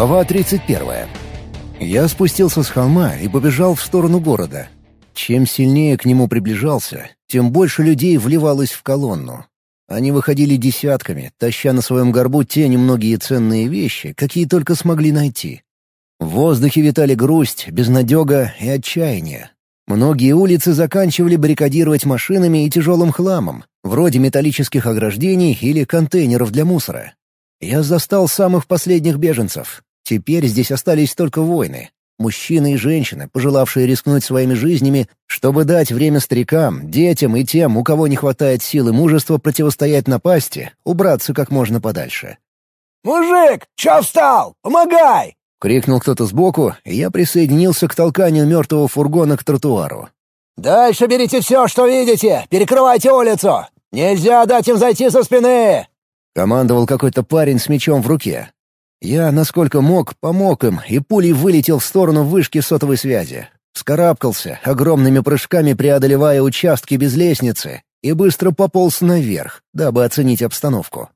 Глава 31. Я спустился с холма и побежал в сторону города. Чем сильнее к нему приближался, тем больше людей вливалось в колонну. Они выходили десятками, таща на своем горбу те немногие ценные вещи, какие только смогли найти. В воздухе витали грусть, безнадега и отчаяние. Многие улицы заканчивали баррикадировать машинами и тяжелым хламом, вроде металлических ограждений или контейнеров для мусора. Я застал самых последних беженцев. Теперь здесь остались только воины. Мужчины и женщины, пожелавшие рискнуть своими жизнями, чтобы дать время старикам, детям и тем, у кого не хватает сил и мужества противостоять напасти, убраться как можно подальше. «Мужик, чё встал? Помогай!» — крикнул кто-то сбоку, и я присоединился к толканию мертвого фургона к тротуару. «Дальше берите все, что видите! Перекрывайте улицу! Нельзя дать им зайти со спины!» — командовал какой-то парень с мечом в руке. Я, насколько мог, помог им, и пулей вылетел в сторону вышки сотовой связи. Скарабкался, огромными прыжками преодолевая участки без лестницы, и быстро пополз наверх, дабы оценить обстановку.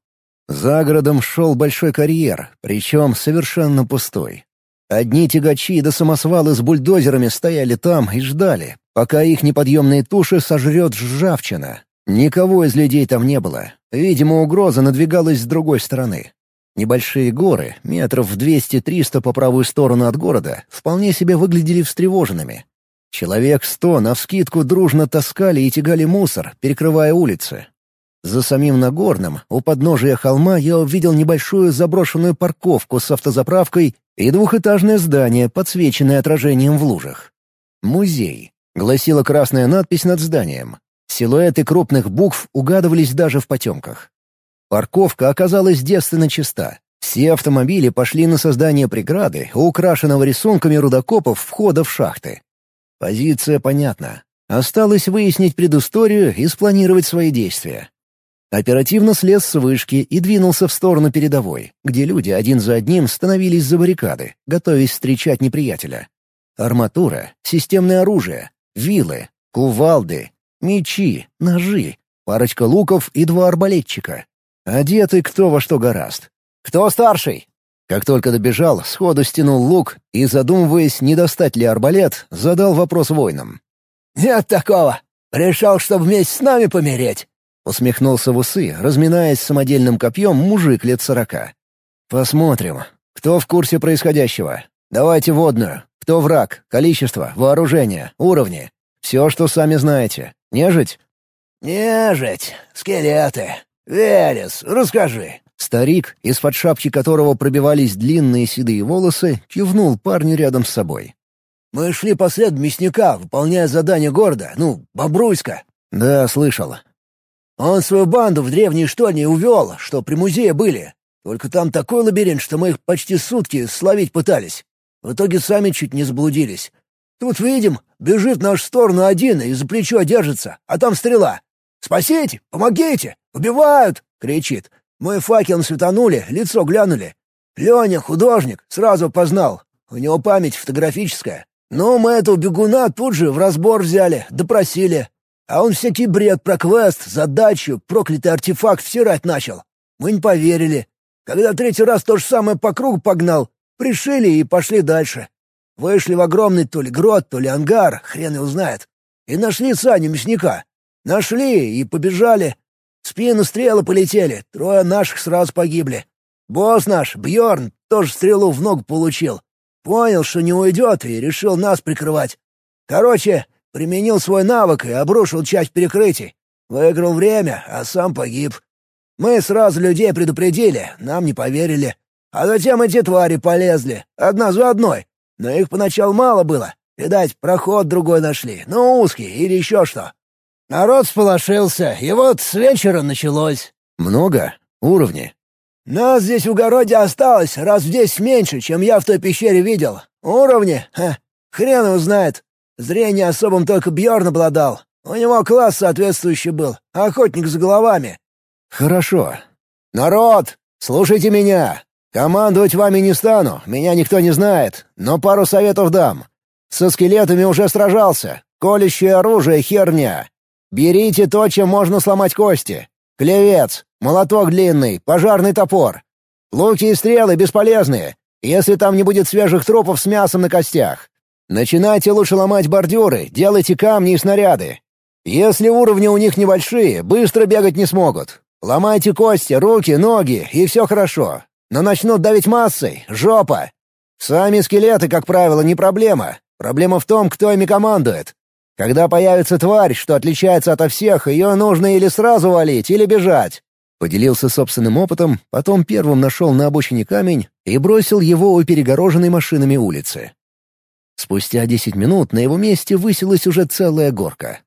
За городом шел большой карьер, причем совершенно пустой. Одни тягачи да самосвалы с бульдозерами стояли там и ждали, пока их неподъемные туши сожрет ржавчина. Никого из людей там не было, Видимо, угроза надвигалась с другой стороны. Небольшие горы, метров в 200-300 по правую сторону от города, вполне себе выглядели встревоженными. Человек сто навскидку дружно таскали и тягали мусор, перекрывая улицы. За самим Нагорным, у подножия холма, я увидел небольшую заброшенную парковку с автозаправкой и двухэтажное здание, подсвеченное отражением в лужах. «Музей», — гласила красная надпись над зданием. Силуэты крупных букв угадывались даже в потемках. Парковка оказалась девственно чиста. Все автомобили пошли на создание преграды, украшенного рисунками рудокопов входа в шахты. Позиция понятна. Осталось выяснить предысторию и спланировать свои действия. Оперативно слез с вышки и двинулся в сторону передовой, где люди один за одним становились за баррикады, готовясь встречать неприятеля. Арматура, системное оружие, вилы, кувалды, Мечи, ножи, парочка луков и два арбалетчика. Одеты кто во что гораст. «Кто старший?» Как только добежал, сходу стянул лук и, задумываясь, не достать ли арбалет, задал вопрос воинам. «Нет такого! Решал, чтобы вместе с нами помереть!» Усмехнулся в усы, разминаясь самодельным копьем мужик лет сорока. «Посмотрим. Кто в курсе происходящего? Давайте водную. Кто враг? Количество, вооружение, уровни. Все, что сами знаете. Нежить?» «Нежить, скелеты. Велес, расскажи». Старик, из-под шапки которого пробивались длинные седые волосы, кивнул парню рядом с собой. «Мы шли по следу мясника, выполняя задание города, ну, Бобруйска». «Да, слышал». «Он свою банду в древней штольне увел, что при музее были. Только там такой лабиринт, что мы их почти сутки словить пытались. В итоге сами чуть не заблудились. Тут видим, бежит в нашу сторону один и за плечо держится, а там стрела. «Спасите! Помогите! Убивают!» — кричит. Мы факелом светанули, лицо глянули. Леня, художник, сразу познал. У него память фотографическая. Но мы этого бегуна тут же в разбор взяли, допросили. А он всякий бред про квест, задачу, проклятый артефакт всирать начал. Мы не поверили. Когда третий раз то же самое по кругу погнал, пришили и пошли дальше. Вышли в огромный то ли грот, то ли ангар, хрен его знает. И нашли Саню мясника. Нашли и побежали. В спину стрелы полетели, трое наших сразу погибли. Босс наш, Бьорн, тоже стрелу в ногу получил. Понял, что не уйдет, и решил нас прикрывать. Короче, применил свой навык и обрушил часть перекрытий. Выиграл время, а сам погиб. Мы сразу людей предупредили, нам не поверили. А затем эти твари полезли, одна за одной. Но их поначалу мало было. Видать, проход другой нашли, но узкий или еще что. Народ сполошился, и вот с вечера началось. Много? Уровни? Нас здесь в огороде осталось раз в десять меньше, чем я в той пещере видел. Уровни? Ха, хрен его знает. Зрение особым только Бьорн обладал. У него класс соответствующий был. Охотник за головами. Хорошо. Народ, слушайте меня. Командовать вами не стану, меня никто не знает, но пару советов дам. Со скелетами уже сражался. Колющее оружие — херня. Берите то, чем можно сломать кости. Клевец, молоток длинный, пожарный топор. Луки и стрелы бесполезные. если там не будет свежих трупов с мясом на костях. Начинайте лучше ломать бордюры, делайте камни и снаряды. Если уровни у них небольшие, быстро бегать не смогут. Ломайте кости, руки, ноги, и все хорошо. Но начнут давить массой — жопа. Сами скелеты, как правило, не проблема. Проблема в том, кто ими командует. Когда появится тварь, что отличается ото всех, ее нужно или сразу валить, или бежать. Поделился собственным опытом, потом первым нашел на обочине камень и бросил его у перегороженной машинами улицы. Спустя десять минут на его месте высилась уже целая горка.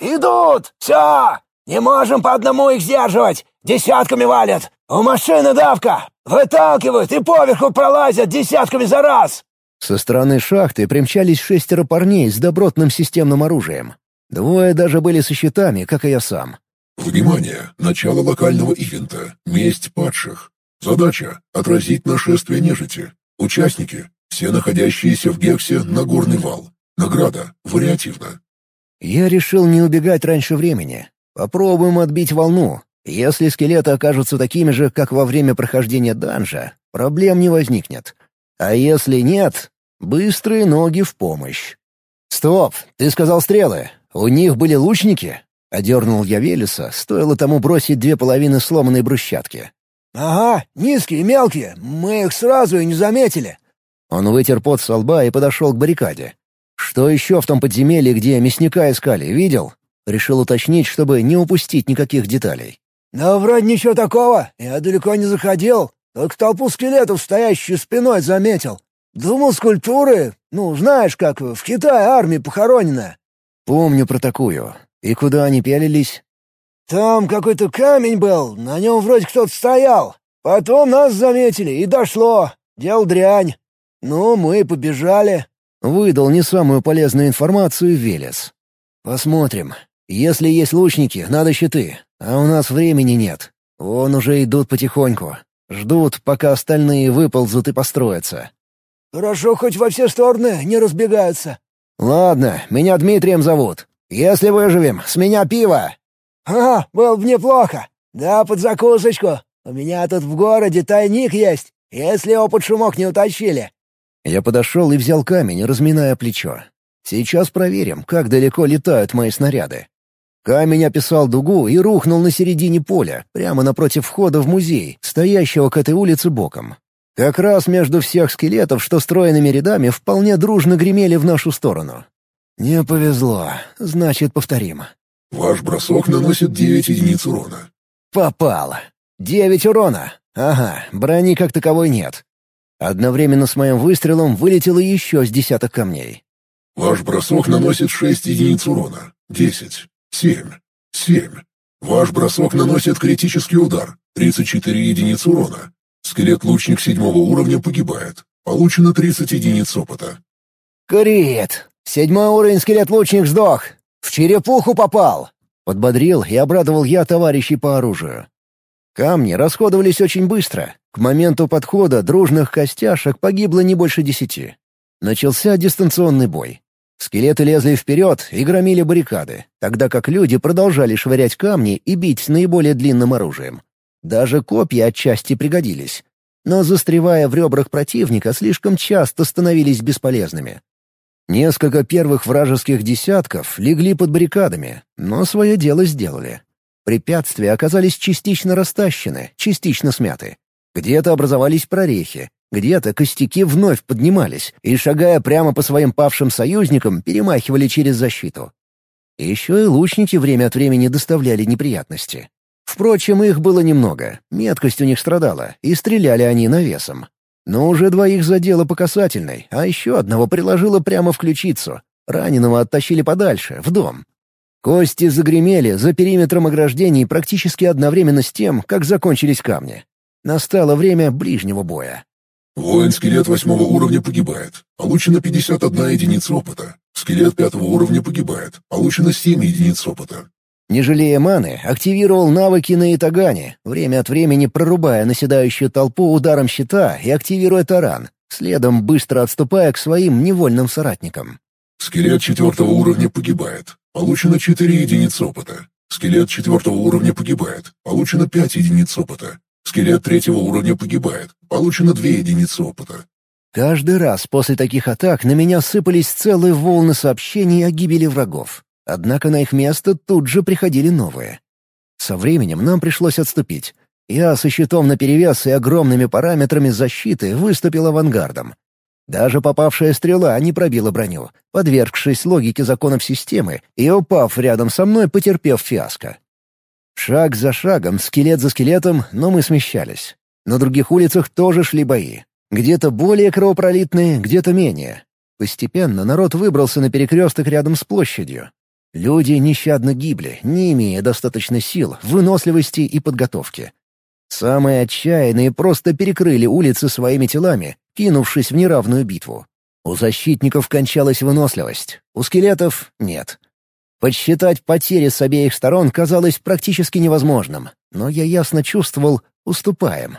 «Идут! Все! Не можем по одному их сдерживать! Десятками валят! У машины давка! Выталкивают и поверху пролазят десятками за раз!» Со стороны шахты примчались шестеро парней с добротным системным оружием. Двое даже были со щитами, как и я сам. «Внимание! Начало локального ивента. Месть падших. Задача — отразить нашествие нежити. Участники все находящиеся в Гексе на горный вал. Награда вариативна. Я решил не убегать раньше времени. Попробуем отбить волну. Если скелеты окажутся такими же, как во время прохождения данжа, проблем не возникнет. А если нет, быстрые ноги в помощь. «Стоп! Ты сказал стрелы. У них были лучники?» — одернул я Велеса, стоило тому бросить две половины сломанной брусчатки. «Ага, низкие, мелкие. Мы их сразу и не заметили. Он вытер пот со лба и подошел к баррикаде. «Что еще в том подземелье, где мясника искали, видел?» Решил уточнить, чтобы не упустить никаких деталей. «Да вроде ничего такого. Я далеко не заходил. Только толпу скелетов, стоящую спиной, заметил. Думал, скульптуры. Ну, знаешь, как в Китае армия похоронена». «Помню про такую. И куда они пялились?» «Там какой-то камень был, на нем вроде кто-то стоял. Потом нас заметили, и дошло. Дел дрянь. «Ну, мы побежали», — выдал не самую полезную информацию Велес. «Посмотрим. Если есть лучники, надо щиты, а у нас времени нет. Вон уже идут потихоньку. Ждут, пока остальные выползут и построятся». «Хорошо, хоть во все стороны не разбегаются». «Ладно, меня Дмитрием зовут. Если выживем, с меня пиво». «Ага, было бы неплохо. Да, под закусочку. У меня тут в городе тайник есть, если опыт шумок не утащили. Я подошел и взял камень, разминая плечо. Сейчас проверим, как далеко летают мои снаряды. Камень описал дугу и рухнул на середине поля, прямо напротив входа в музей, стоящего к этой улице боком. Как раз между всех скелетов, что стройными рядами, вполне дружно гремели в нашу сторону. Не повезло. Значит, повторим. Ваш бросок наносит 9 единиц урона. Попал. Девять урона. Ага, брони как таковой нет. Одновременно с моим выстрелом вылетело еще с десяток камней. Ваш бросок наносит 6 единиц урона. 10. 7. 7. Ваш бросок наносит критический удар. 34 единицы урона. Скелет-лучник седьмого уровня погибает. Получено 30 единиц опыта. «Крит! Седьмой уровень скелет-лучник сдох! В черепуху попал!» Подбодрил и обрадовал я товарищей по оружию. Камни расходовались очень быстро. К моменту подхода дружных костяшек погибло не больше десяти. Начался дистанционный бой. Скелеты лезли вперед и громили баррикады, тогда как люди продолжали швырять камни и бить наиболее длинным оружием. Даже копья отчасти пригодились. Но, застревая в ребрах противника, слишком часто становились бесполезными. Несколько первых вражеских десятков легли под баррикадами, но свое дело сделали. Препятствия оказались частично растащены, частично смяты. Где-то образовались прорехи, где-то костяки вновь поднимались и, шагая прямо по своим павшим союзникам, перемахивали через защиту. Еще и лучники время от времени доставляли неприятности. Впрочем, их было немного, меткость у них страдала, и стреляли они навесом. Но уже двоих задело по касательной, а еще одного приложило прямо в ключицу. Раненого оттащили подальше, в дом. Кости загремели за периметром ограждений практически одновременно с тем, как закончились камни. Настало время ближнего боя. Воин-скелет восьмого уровня погибает. Получено 51 единица опыта. Скелет пятого уровня погибает. Получено 7 единиц опыта. Не жалея маны, активировал навыки на Итагане, время от времени прорубая наседающую толпу ударом щита и активируя таран, следом быстро отступая к своим невольным соратникам. Скелет четвертого уровня погибает. Получено 4 единицы опыта. Скелет четвертого уровня погибает. Получено 5 единиц опыта. Скелет третьего уровня погибает. Получено 2 единицы опыта. Каждый раз после таких атак на меня сыпались целые волны сообщений о гибели врагов. Однако на их место тут же приходили новые. Со временем нам пришлось отступить. Я со щитом наперевес и огромными параметрами защиты выступил авангардом. Даже попавшая стрела не пробила броню, подвергшись логике законов системы и упав рядом со мной, потерпев фиаско. Шаг за шагом, скелет за скелетом, но мы смещались. На других улицах тоже шли бои. Где-то более кровопролитные, где-то менее. Постепенно народ выбрался на перекресток рядом с площадью. Люди нещадно гибли, не имея достаточно сил, выносливости и подготовки. Самые отчаянные просто перекрыли улицы своими телами, кинувшись в неравную битву. У защитников кончалась выносливость, у скелетов — нет. Подсчитать потери с обеих сторон казалось практически невозможным, но я ясно чувствовал — уступаем.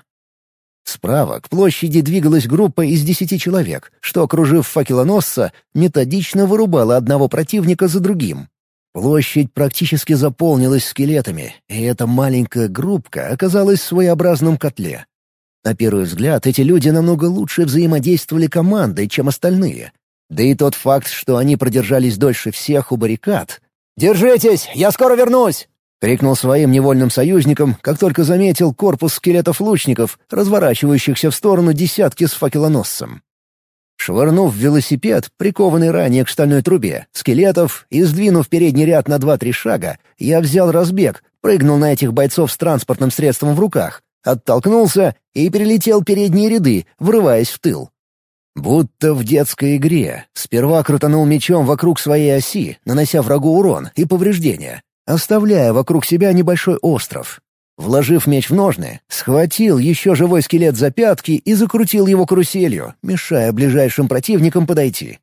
Справа к площади двигалась группа из десяти человек, что, окружив факелоносца, методично вырубала одного противника за другим. Площадь практически заполнилась скелетами, и эта маленькая группка оказалась в своеобразном котле. На первый взгляд, эти люди намного лучше взаимодействовали командой, чем остальные. Да и тот факт, что они продержались дольше всех у баррикад... «Держитесь, я скоро вернусь!» — крикнул своим невольным союзникам, как только заметил корпус скелетов-лучников, разворачивающихся в сторону десятки с факелоносцем. Швырнув велосипед, прикованный ранее к стальной трубе, скелетов и сдвинув передний ряд на два-три шага, я взял разбег, прыгнул на этих бойцов с транспортным средством в руках, оттолкнулся и перелетел передние ряды, врываясь в тыл. Будто в детской игре, сперва крутанул мечом вокруг своей оси, нанося врагу урон и повреждения, оставляя вокруг себя небольшой остров. Вложив меч в ножны, схватил еще живой скелет за пятки и закрутил его каруселью, мешая ближайшим противникам подойти.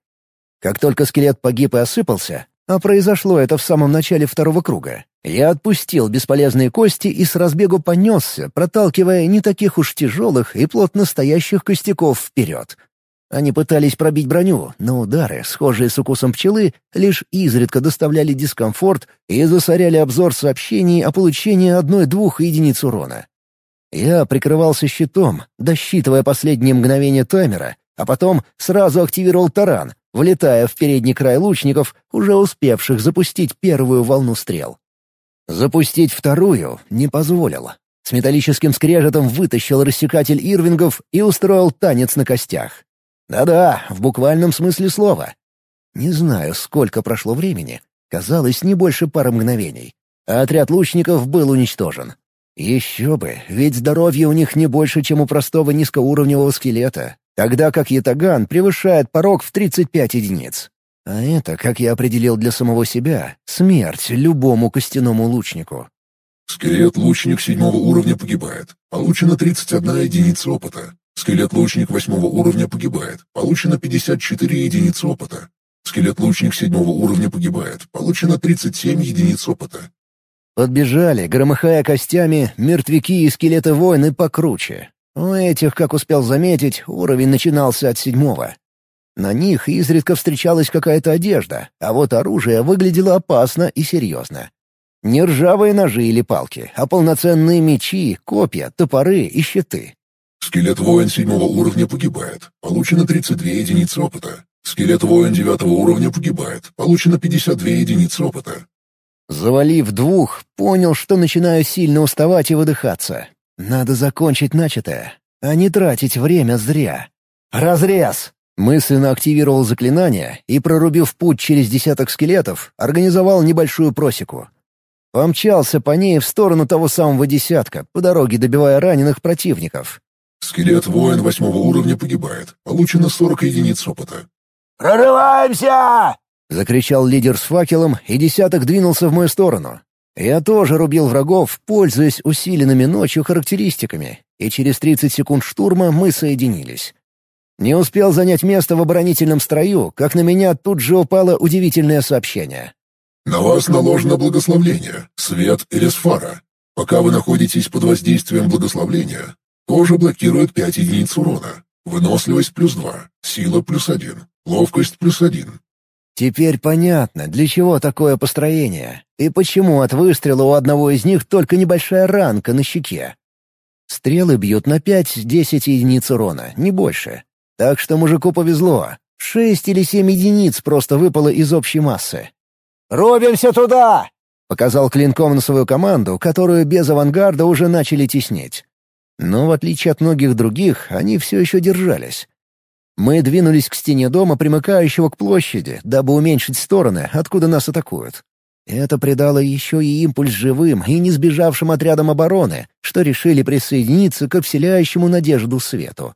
Как только скелет погиб и осыпался, а произошло это в самом начале второго круга, я отпустил бесполезные кости и с разбегу понесся, проталкивая не таких уж тяжелых и плотно стоящих костяков вперед. Они пытались пробить броню, но удары, схожие с укусом пчелы, лишь изредка доставляли дискомфорт и засоряли обзор сообщений о получении одной-двух единиц урона. Я прикрывался щитом, досчитывая последние мгновения таймера, а потом сразу активировал таран, влетая в передний край лучников, уже успевших запустить первую волну стрел. Запустить вторую не позволил. С металлическим скрежетом вытащил рассекатель Ирвингов и устроил танец на костях. Да-да, в буквальном смысле слова. Не знаю, сколько прошло времени. Казалось, не больше пары мгновений. А отряд лучников был уничтожен. Еще бы, ведь здоровье у них не больше, чем у простого низкоуровневого скелета, тогда как ятаган превышает порог в 35 единиц. А это, как я определил для самого себя, смерть любому костяному лучнику. Скелет-лучник седьмого уровня погибает. Получено 31 единица опыта. Скелет-лучник восьмого уровня погибает. Получено 54 единицы опыта. Скелет-лучник седьмого уровня погибает. Получено 37 единиц опыта. Подбежали, громыхая костями, мертвяки и скелеты-воины покруче. У этих, как успел заметить, уровень начинался от седьмого. На них изредка встречалась какая-то одежда, а вот оружие выглядело опасно и серьезно. Не ржавые ножи или палки, а полноценные мечи, копья, топоры и щиты. Скелет-воин седьмого уровня погибает. Получено 32 единицы опыта. Скелет-воин девятого уровня погибает. Получено 52 единицы опыта. Завалив двух, понял, что начинаю сильно уставать и выдыхаться. Надо закончить начатое, а не тратить время зря. «Разрез!» Мысленно активировал заклинание и, прорубив путь через десяток скелетов, организовал небольшую просеку. Помчался по ней в сторону того самого десятка, по дороге добивая раненых противников. Скелет-воин восьмого уровня погибает. Получено 40 единиц опыта. «Прорываемся!» — закричал лидер с факелом, и десяток двинулся в мою сторону. Я тоже рубил врагов, пользуясь усиленными ночью характеристиками, и через 30 секунд штурма мы соединились. Не успел занять место в оборонительном строю, как на меня тут же упало удивительное сообщение. «На вас наложено благословление, свет или сфара. Пока вы находитесь под воздействием благословления, Кожа блокирует 5 единиц урона. Выносливость плюс 2, сила плюс 1, ловкость плюс 1. Теперь понятно, для чего такое построение, и почему от выстрела у одного из них только небольшая ранка на щеке. Стрелы бьют на 5-10 единиц урона, не больше. Так что мужику повезло. Шесть или семь единиц просто выпало из общей массы. «Рубимся туда!» — показал клинком на свою команду, которую без авангарда уже начали теснить. Но в отличие от многих других, они все еще держались. Мы двинулись к стене дома, примыкающего к площади, дабы уменьшить стороны, откуда нас атакуют. Это придало еще и импульс живым и не сбежавшим отрядам обороны, что решили присоединиться к вселяющему надежду свету.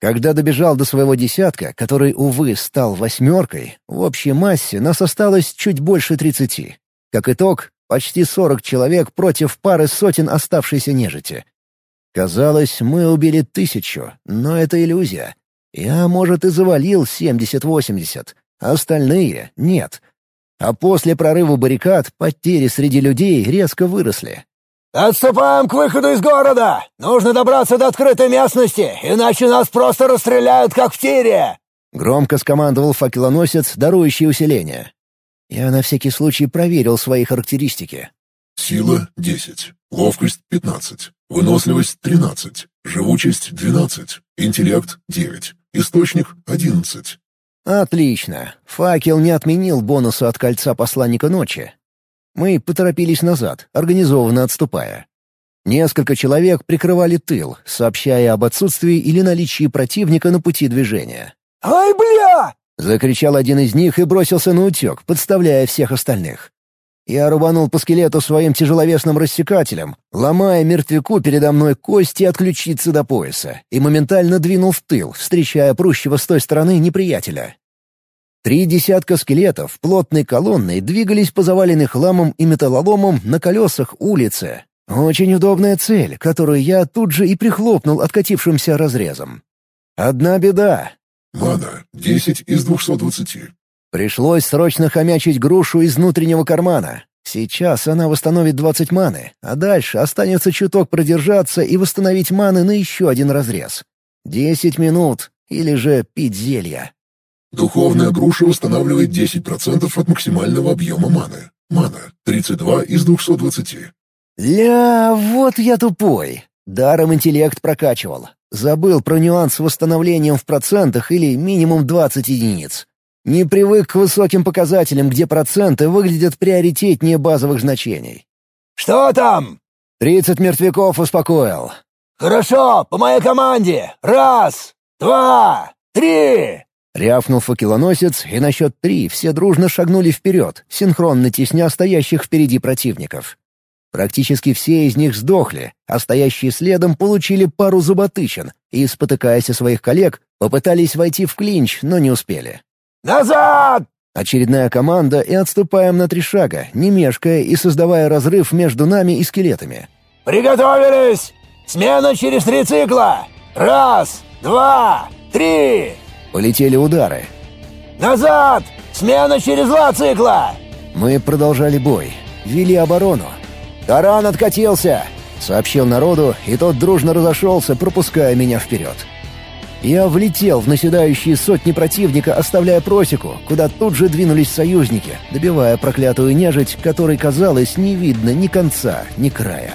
Когда добежал до своего десятка, который, увы, стал восьмеркой, в общей массе нас осталось чуть больше тридцати. Как итог, почти сорок человек против пары сотен оставшейся нежити. Казалось, мы убили тысячу, но это иллюзия. Я, может, и завалил семьдесят-восемьдесят, а остальные — нет. А после прорыва баррикад потери среди людей резко выросли. «Отступаем к выходу из города! Нужно добраться до открытой местности, иначе нас просто расстреляют, как в тире!» Громко скомандовал факелоносец, дарующий усиление. Я на всякий случай проверил свои характеристики. Сила — 10, ловкость — 15, выносливость — 13, живучесть — 12, интеллект — 9, источник — 11. Отлично. Факел не отменил бонуса от кольца посланника ночи. Мы поторопились назад, организованно отступая. Несколько человек прикрывали тыл, сообщая об отсутствии или наличии противника на пути движения. «Ай, бля!» — закричал один из них и бросился на утек, подставляя всех остальных. Я рубанул по скелету своим тяжеловесным рассекателем, ломая мертвяку передо мной кости от ключицы до пояса, и моментально двинул в тыл, встречая прущего с той стороны неприятеля. Три десятка скелетов плотной колонной двигались по заваленной хламом и металлоломам на колесах улицы. Очень удобная цель, которую я тут же и прихлопнул откатившимся разрезом. Одна беда. Мана — 10 из 220. Пришлось срочно хомячить грушу из внутреннего кармана. Сейчас она восстановит 20 маны, а дальше останется чуток продержаться и восстановить маны на еще один разрез. Десять минут, или же пить зелья. Духовная груша восстанавливает 10% от максимального объема маны. Мана — 32 из 220. Ля, вот я тупой. Даром интеллект прокачивал. Забыл про нюанс с восстановлением в процентах или минимум 20 единиц. Не привык к высоким показателям, где проценты выглядят приоритетнее базовых значений. «Что там?» «Тридцать мертвяков успокоил». «Хорошо, по моей команде. Раз, два, три!» Рявкнул факелоносец, и на счет три все дружно шагнули вперед, синхронно тесня стоящих впереди противников. Практически все из них сдохли, а стоящие следом получили пару зуботычин и, спотыкаясь о своих коллег, попытались войти в клинч, но не успели. «Назад!» Очередная команда и отступаем на три шага, не мешкая и создавая разрыв между нами и скелетами. «Приготовились! Смена через три цикла! Раз, два, три!» Полетели удары. «Назад! Смена через два цикла!» Мы продолжали бой. Вели оборону. «Таран откатился!» — сообщил народу, и тот дружно разошелся, пропуская меня вперед. Я влетел в наседающие сотни противника, оставляя просеку, куда тут же двинулись союзники, добивая проклятую нежить, которой, казалось, не видно ни конца, ни края.